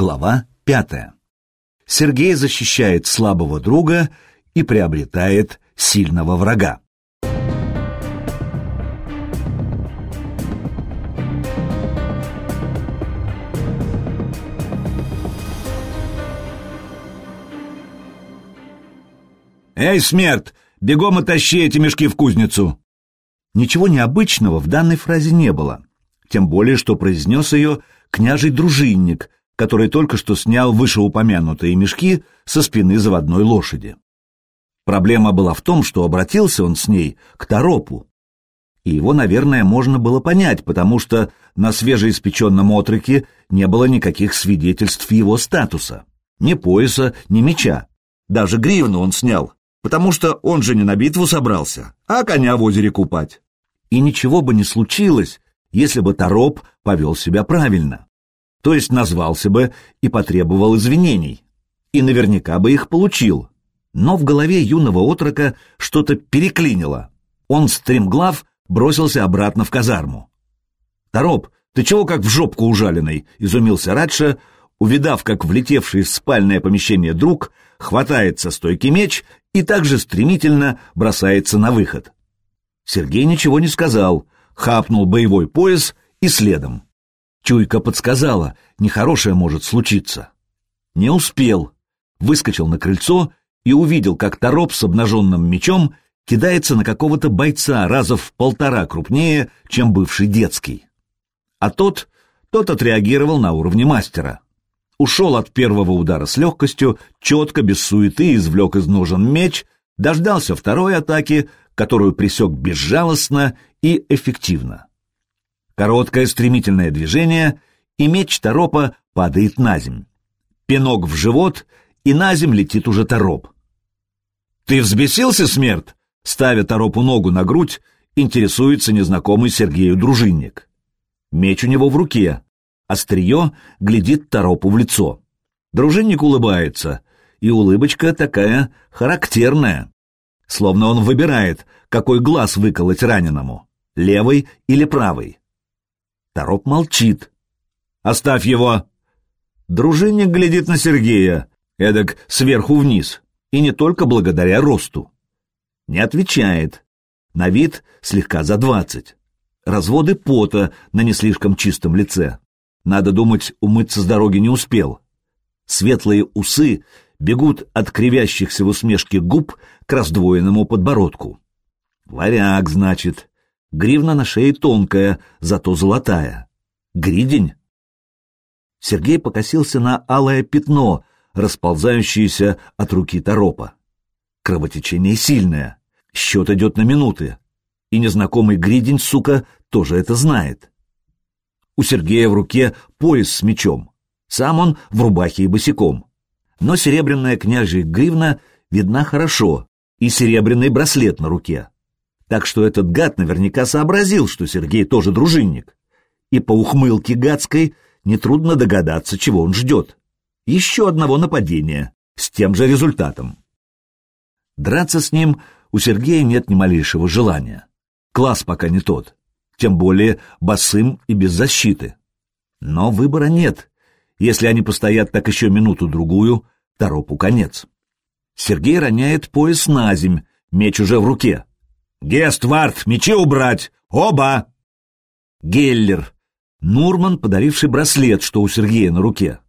Глава пятая. Сергей защищает слабого друга и приобретает сильного врага. «Эй, смерть, бегом оттащи эти мешки в кузницу!» Ничего необычного в данной фразе не было, тем более, что произнес ее княжий дружинник, который только что снял вышеупомянутые мешки со спины заводной лошади. Проблема была в том, что обратился он с ней к Торопу. И его, наверное, можно было понять, потому что на свежеиспеченном отроке не было никаких свидетельств его статуса. Ни пояса, ни меча. Даже гривну он снял, потому что он же не на битву собрался, а коня в озере купать. И ничего бы не случилось, если бы Тороп повел себя правильно. То есть назвался бы и потребовал извинений. И наверняка бы их получил. Но в голове юного отрока что-то переклинило. Он, стремглав, бросился обратно в казарму. «Тороп, ты чего как в жопку ужаленный?» — изумился Радша, увидав, как влетевший в спальное помещение друг хватает со стойки меч и также стремительно бросается на выход. Сергей ничего не сказал, хапнул боевой пояс и следом. Чуйка подсказала, нехорошее может случиться. Не успел. Выскочил на крыльцо и увидел, как Тороп с обнаженным мечом кидается на какого-то бойца раза в полтора крупнее, чем бывший детский. А тот, тот отреагировал на уровне мастера. Ушел от первого удара с легкостью, четко, без суеты, извлек из ножен меч, дождался второй атаки, которую присек безжалостно и эффективно. Короткое стремительное движение, и меч Торопа падает на земь. Пинок в живот, и на земь летит уже Тороп. «Ты взбесился, смерть?» Ставя Торопу ногу на грудь, интересуется незнакомый Сергею дружинник. Меч у него в руке, острие глядит Торопу в лицо. Дружинник улыбается, и улыбочка такая характерная. Словно он выбирает, какой глаз выколоть раненому, левый или правый. Тороп молчит. «Оставь его!» Дружинник глядит на Сергея, эдак сверху вниз, и не только благодаря росту. Не отвечает. На вид слегка за двадцать. Разводы пота на не слишком чистом лице. Надо думать, умыться с дороги не успел. Светлые усы бегут от кривящихся в усмешке губ к раздвоенному подбородку. Варяг, значит. Гривна на шее тонкая, зато золотая. Гридень. Сергей покосился на алое пятно, расползающееся от руки торопа. Кровотечение сильное. Счет идет на минуты. И незнакомый гридень, сука, тоже это знает. У Сергея в руке пояс с мечом. Сам он в рубахе и босиком. Но серебряная княжья гривна видна хорошо, и серебряный браслет на руке так что этот гад наверняка сообразил, что Сергей тоже дружинник. И по ухмылке гадской нетрудно догадаться, чего он ждет. Еще одного нападения, с тем же результатом. Драться с ним у Сергея нет ни малейшего желания. Класс пока не тот, тем более босым и без защиты. Но выбора нет. Если они постоят так еще минуту-другую, торопу конец. Сергей роняет пояс на земь, меч уже в руке. «Гествард, мечи убрать! Оба!» Геллер. Нурман, подаривший браслет, что у Сергея на руке.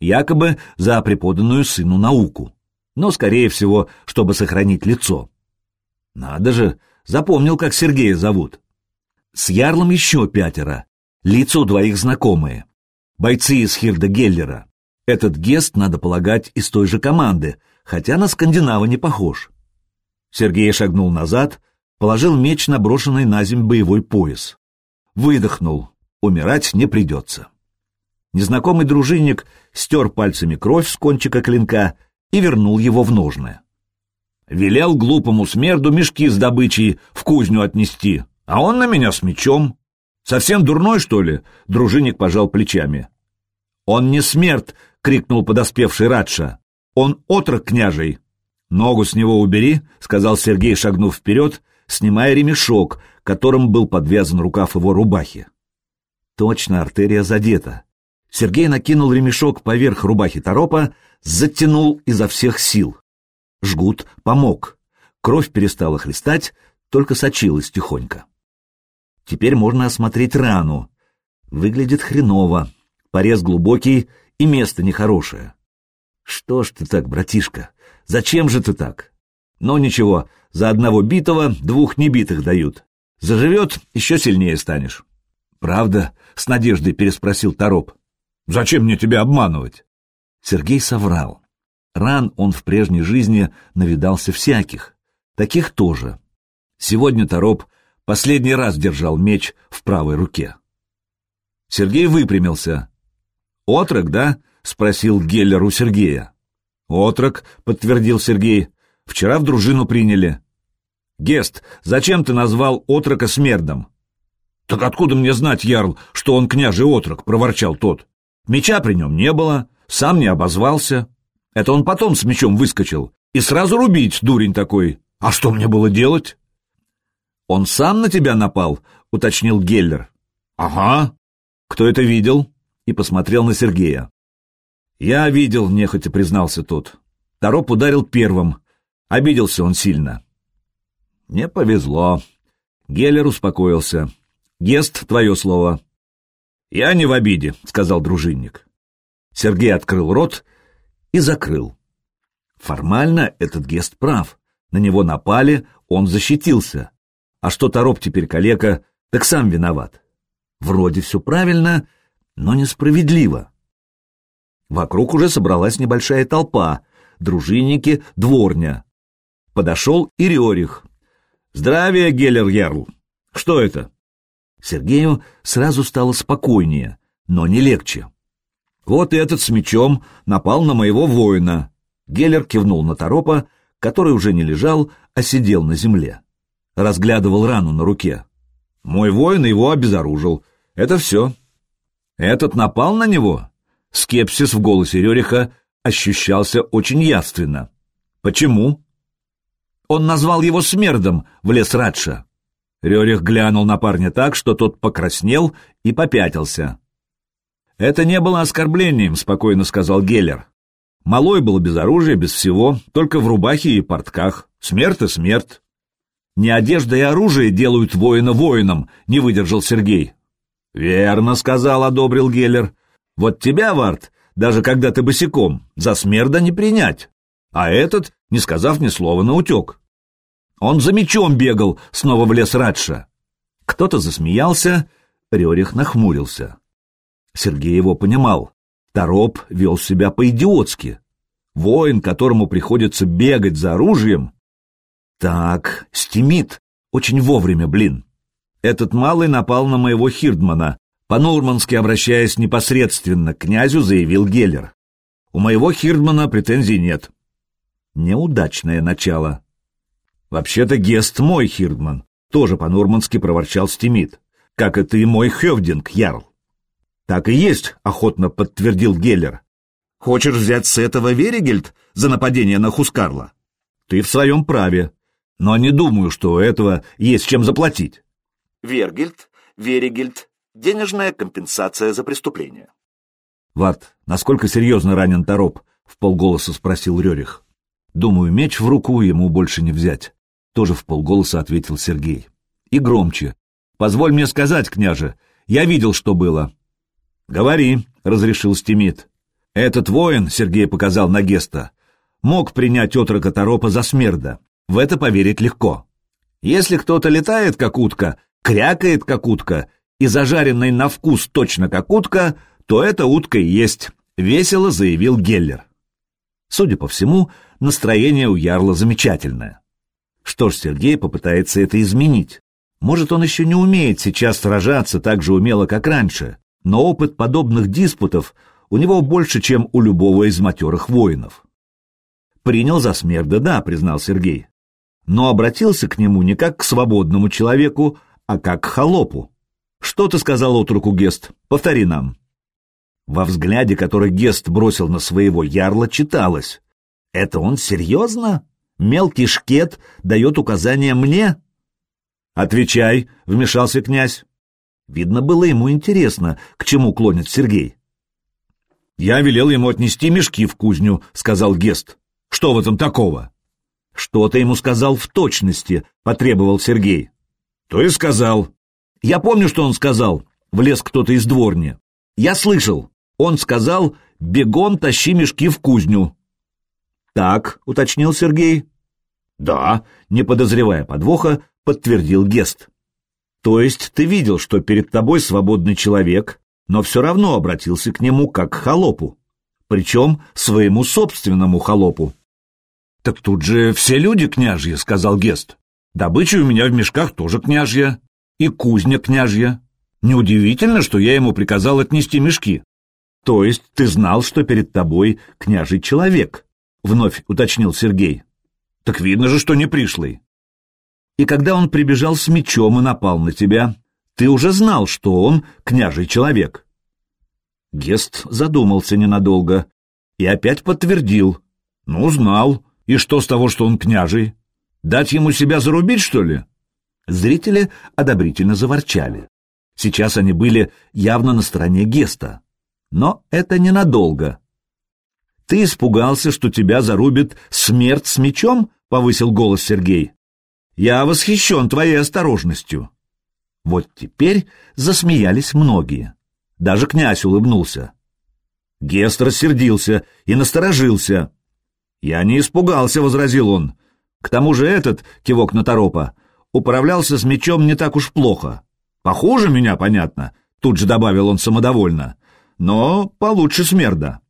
Якобы за преподанную сыну науку. Но, скорее всего, чтобы сохранить лицо. Надо же, запомнил, как Сергея зовут. С Ярлом еще пятеро. Лицо двоих знакомые. Бойцы из Хирда Геллера. Этот гест, надо полагать, из той же команды, хотя на скандинава не похож. Сергей шагнул назад, положил меч на брошенный на земь боевой пояс. Выдохнул. Умирать не придется. Незнакомый дружинник стер пальцами кровь с кончика клинка и вернул его в ножны. Велел глупому смерду мешки с добычей в кузню отнести, а он на меня с мечом. Совсем дурной, что ли? Дружинник пожал плечами. Он не смерть, крикнул подоспевший Радша. Он отрок княжий. Ногу с него убери, сказал Сергей, шагнув вперед снимая ремешок, которым был подвязан рукав его рубахи. Точно артерия задета. Сергей накинул ремешок поверх рубахи торопа, затянул изо всех сил. Жгут помог. Кровь перестала хлестать, только сочилась тихонько. Теперь можно осмотреть рану. Выглядит хреново. Порез глубокий и место нехорошее. Что ж ты так, братишка? Зачем же ты так? Но ничего, за одного битого двух небитых дают. Заживет, еще сильнее станешь. Правда? С надеждой переспросил Тороп. Зачем мне тебя обманывать? Сергей соврал. Ран он в прежней жизни навидался всяких. Таких тоже. Сегодня Тороп последний раз держал меч в правой руке. Сергей выпрямился. «Отрок, да?» — спросил Геллер у Сергея. «Отрок», — подтвердил Сергей. «Вчера в дружину приняли». «Гест, зачем ты назвал отрока смердом?» «Так откуда мне знать, Ярл, что он княжий отрок?» — проворчал тот. «Меча при нем не было, сам не обозвался. Это он потом с мечом выскочил. И сразу рубить, дурень такой. А что мне было делать?» «Он сам на тебя напал?» — уточнил Геллер. «Ага. Кто это видел?» И посмотрел на Сергея. «Я видел», — нехотя признался тот. Тороп ударил первым. Обиделся он сильно. «Не повезло». Геллер успокоился. «Гест, твое слово». «Я не в обиде», — сказал дружинник. Сергей открыл рот и закрыл. Формально этот гест прав. На него напали, он защитился. А что Тороп теперь калека, так сам виноват. Вроде все правильно, но несправедливо. Вокруг уже собралась небольшая толпа, дружинники, дворня. Подошел и Рерих. «Здравия, Геллер Ярл! Что это?» Сергею сразу стало спокойнее, но не легче. «Вот этот с мечом напал на моего воина». Геллер кивнул на Торопа, который уже не лежал, а сидел на земле. Разглядывал рану на руке. «Мой воин его обезоружил. Это все». «Этот напал на него?» Скепсис в голосе Рериха ощущался очень явственно. «Почему?» «Он назвал его смердом», — влез Радша. Рерих глянул на парня так, что тот покраснел и попятился. «Это не было оскорблением», — спокойно сказал Геллер. «Малой был без оружия, без всего, только в рубахе и портках. Смерть и смерть». «Не одежда и оружие делают воина воином», — не выдержал Сергей. «Верно», — сказал, одобрил Геллер. Вот тебя, Варт, даже когда ты босиком, за смерда не принять. А этот, не сказав ни слова, наутек. Он за мечом бегал, снова в лес Радша. Кто-то засмеялся, Рерих нахмурился. Сергей его понимал. Тороп вел себя по-идиотски. Воин, которому приходится бегать за оружием... Так, стимит. Очень вовремя, блин. Этот малый напал на моего Хирдмана, по-нурмански обращаясь непосредственно к князю, заявил Геллер. «У моего Хирдмана претензий нет». Неудачное начало. «Вообще-то Гест мой Хирдман», — тоже по-нурмански проворчал Стимит. «Как это и мой Хевдинг, Ярл». «Так и есть», — охотно подтвердил Геллер. «Хочешь взять с этого Веригельд за нападение на Хускарла?» «Ты в своем праве, но не думаю, что у этого есть чем заплатить». Вергельд, Веригельд, Денежная компенсация за преступление. «Варт, насколько серьезно ранен Тороп?» — в полголоса спросил Рерих. «Думаю, меч в руку ему больше не взять», — тоже в полголоса ответил Сергей. И громче. «Позволь мне сказать, княже, я видел, что было». «Говори», — разрешил Стимит. «Этот воин», — Сергей показал на Геста, — «мог принять отрока Торопа за смерда. В это поверить легко. Если кто-то летает, как утка, крякает, как утка, и зажаренной на вкус точно как утка, то это утка и есть, весело заявил Геллер. Судя по всему, настроение у Ярла замечательное. Что ж, Сергей попытается это изменить. Может, он еще не умеет сейчас сражаться так же умело, как раньше, но опыт подобных диспутов у него больше, чем у любого из матерых воинов. «Принял за смерда, да», — признал Сергей. Но обратился к нему не как к свободному человеку, а как к холопу. «Что ты сказал отруку Гест? Повтори нам». Во взгляде, который Гест бросил на своего ярла, читалось. «Это он серьезно? Мелкий шкет дает указания мне?» «Отвечай», — вмешался князь. Видно было ему интересно, к чему клонит Сергей. Я велел ему отнести мешки в кузню, сказал Гест. Что в этом такого? Что ты ему сказал в точности, потребовал Сергей. То и сказал. Я помню, что он сказал. Влез кто-то из дворни. Я слышал. Он сказал, бегом тащи мешки в кузню. Так, уточнил Сергей. Да, не подозревая подвоха, подтвердил Гест. То есть ты видел, что перед тобой свободный человек, но все равно обратился к нему как к холопу, причем своему собственному холопу. «Так тут же все люди княжьи», — сказал Гест. «Добыча у меня в мешках тоже княжья, и кузня княжья. Неудивительно, что я ему приказал отнести мешки». «То есть ты знал, что перед тобой княжий человек?» — вновь уточнил Сергей. «Так видно же, что не пришлый». «И когда он прибежал с мечом и напал на тебя, ты уже знал, что он княжий человек. Гест задумался ненадолго и опять подтвердил. Ну, знал. И что с того, что он княжий? Дать ему себя зарубить, что ли? Зрители одобрительно заворчали. Сейчас они были явно на стороне Геста. Но это ненадолго. «Ты испугался, что тебя зарубит смерть с мечом?» — повысил голос Сергей. «Я восхищен твоей осторожностью». Вот теперь засмеялись многие. Даже князь улыбнулся. Гест рассердился и насторожился. «Я не испугался», — возразил он. «К тому же этот, кивок на торопа, управлялся с мечом не так уж плохо. Похуже меня, понятно», — тут же добавил он самодовольно, «но получше смерда».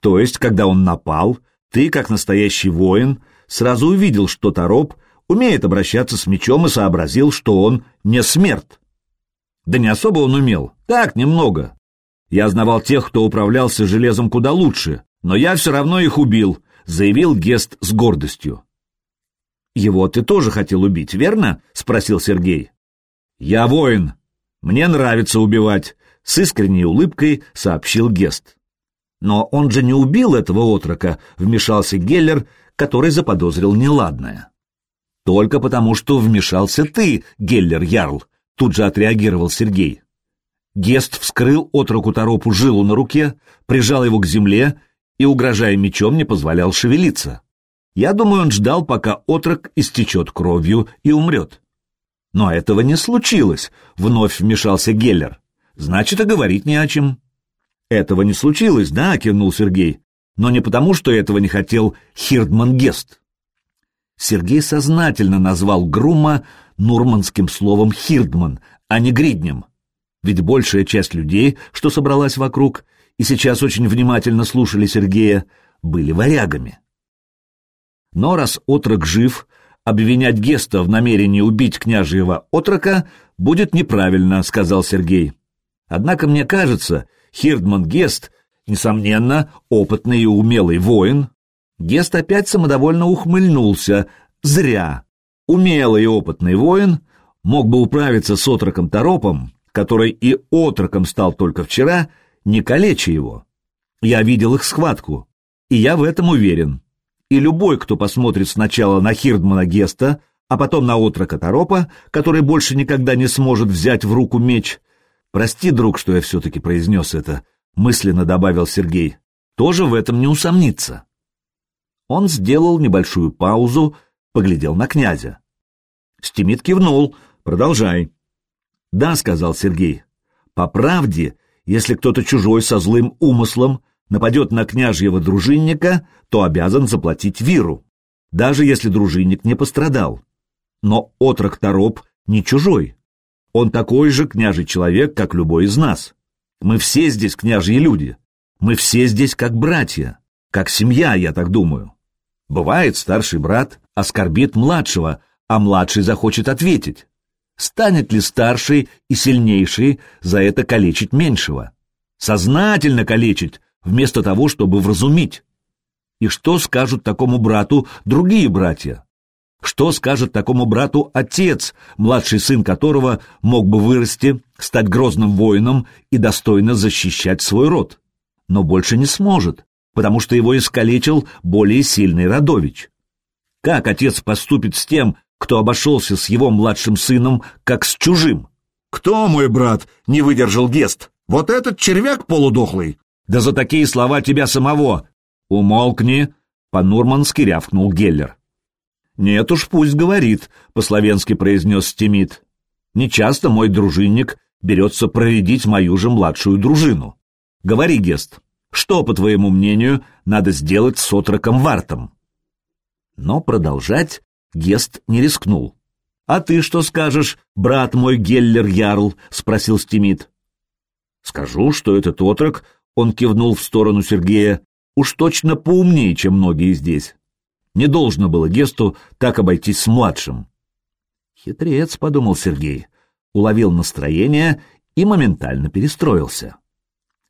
То есть, когда он напал, ты, как настоящий воин, сразу увидел, что тороп умеет обращаться с мечом и сообразил, что он не смерть. Да не особо он умел, так, немного. Я знавал тех, кто управлялся железом куда лучше, но я все равно их убил, заявил Гест с гордостью. «Его ты тоже хотел убить, верно?» — спросил Сергей. «Я воин. Мне нравится убивать», — с искренней улыбкой сообщил Гест. «Но он же не убил этого отрока», — вмешался Геллер, который заподозрил неладное. «Только потому, что вмешался ты, Геллер Ярл», — тут же отреагировал Сергей. Гест вскрыл отроку торопу жилу на руке, прижал его к земле и, угрожая мечом, не позволял шевелиться. Я думаю, он ждал, пока отрок истечет кровью и умрет. Но этого не случилось, — вновь вмешался Геллер. Значит, и говорить не о чем. Этого не случилось, да, — кивнул Сергей, но не потому, что этого не хотел Хирдман Гест. Сергей сознательно назвал Грума нурманским словом «хирдман», а не «гриднем». Ведь большая часть людей, что собралась вокруг, и сейчас очень внимательно слушали Сергея, были варягами. Но раз отрок жив, обвинять Геста в намерении убить княжьего отрока будет неправильно, сказал Сергей. Однако мне кажется, Хирдман Гест, несомненно, опытный и умелый воин, Гест опять самодовольно ухмыльнулся. Зря. Умелый и опытный воин мог бы управиться с отроком Торопом, который и отроком стал только вчера, не калеча его. Я видел их схватку, и я в этом уверен. И любой, кто посмотрит сначала на Хирдмана Геста, а потом на отрока Торопа, который больше никогда не сможет взять в руку меч, прости, друг, что я все-таки произнес это, мысленно добавил Сергей, тоже в этом не усомнится. Он сделал небольшую паузу, поглядел на князя. Стимит кивнул. «Продолжай». «Да», — сказал Сергей. «По правде, если кто-то чужой со злым умыслом нападет на княжьего дружинника, то обязан заплатить виру, даже если дружинник не пострадал. Но отрок Тороп не чужой. Он такой же княжий человек, как любой из нас. Мы все здесь княжьи люди. Мы все здесь как братья, как семья, я так думаю. Бывает, старший брат оскорбит младшего, а младший захочет ответить. Станет ли старший и сильнейший за это калечить меньшего? Сознательно калечить, вместо того, чтобы вразумить. И что скажут такому брату другие братья? Что скажет такому брату отец, младший сын которого мог бы вырасти, стать грозным воином и достойно защищать свой род? Но больше не сможет, потому что его искалечил более сильный Радович. Как отец поступит с тем, кто обошелся с его младшим сыном, как с чужим? «Кто мой брат?» — не выдержал Гест. «Вот этот червяк полудохлый? Да за такие слова тебя самого! Умолкни!» — по-нурмански рявкнул Геллер. «Нет уж, пусть говорит», — по-словенски произнес Стимит. «Нечасто мой дружинник берется проредить мою же младшую дружину. Говори, Гест, что, по твоему мнению, надо сделать с отроком Вартом?» Но продолжать Гест не рискнул. «А ты что скажешь, брат мой Геллер Ярл?» — спросил Стимит. «Скажу, что этот отрок он кивнул в сторону Сергея, уж точно поумнее, чем многие здесь. Не должно было Гесту так обойтись с младшим. Хитрец, подумал Сергей, уловил настроение и моментально перестроился.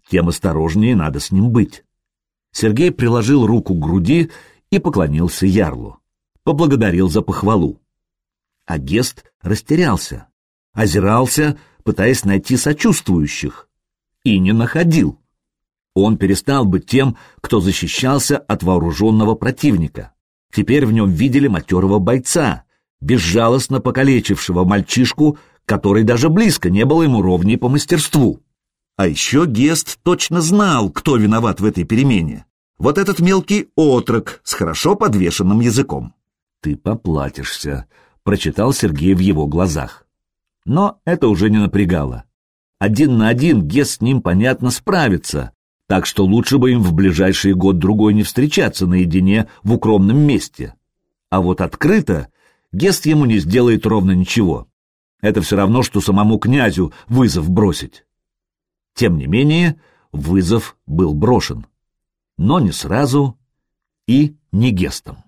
Тем осторожнее надо с ним быть. Сергей приложил руку к груди и поклонился ярлу. Поблагодарил за похвалу. А Гест растерялся, озирался, пытаясь найти сочувствующих, и не находил он перестал быть тем, кто защищался от вооруженного противника. Теперь в нем видели матерого бойца, безжалостно покалечившего мальчишку, который даже близко не был ему ровней по мастерству. А еще Гест точно знал, кто виноват в этой перемене. Вот этот мелкий отрок с хорошо подвешенным языком. «Ты поплатишься», — прочитал Сергей в его глазах. Но это уже не напрягало. Один на один Гест с ним, понятно, справится, так что лучше бы им в ближайший год-другой не встречаться наедине в укромном месте. А вот открыто Гест ему не сделает ровно ничего. Это все равно, что самому князю вызов бросить. Тем не менее, вызов был брошен. Но не сразу и не Гестом.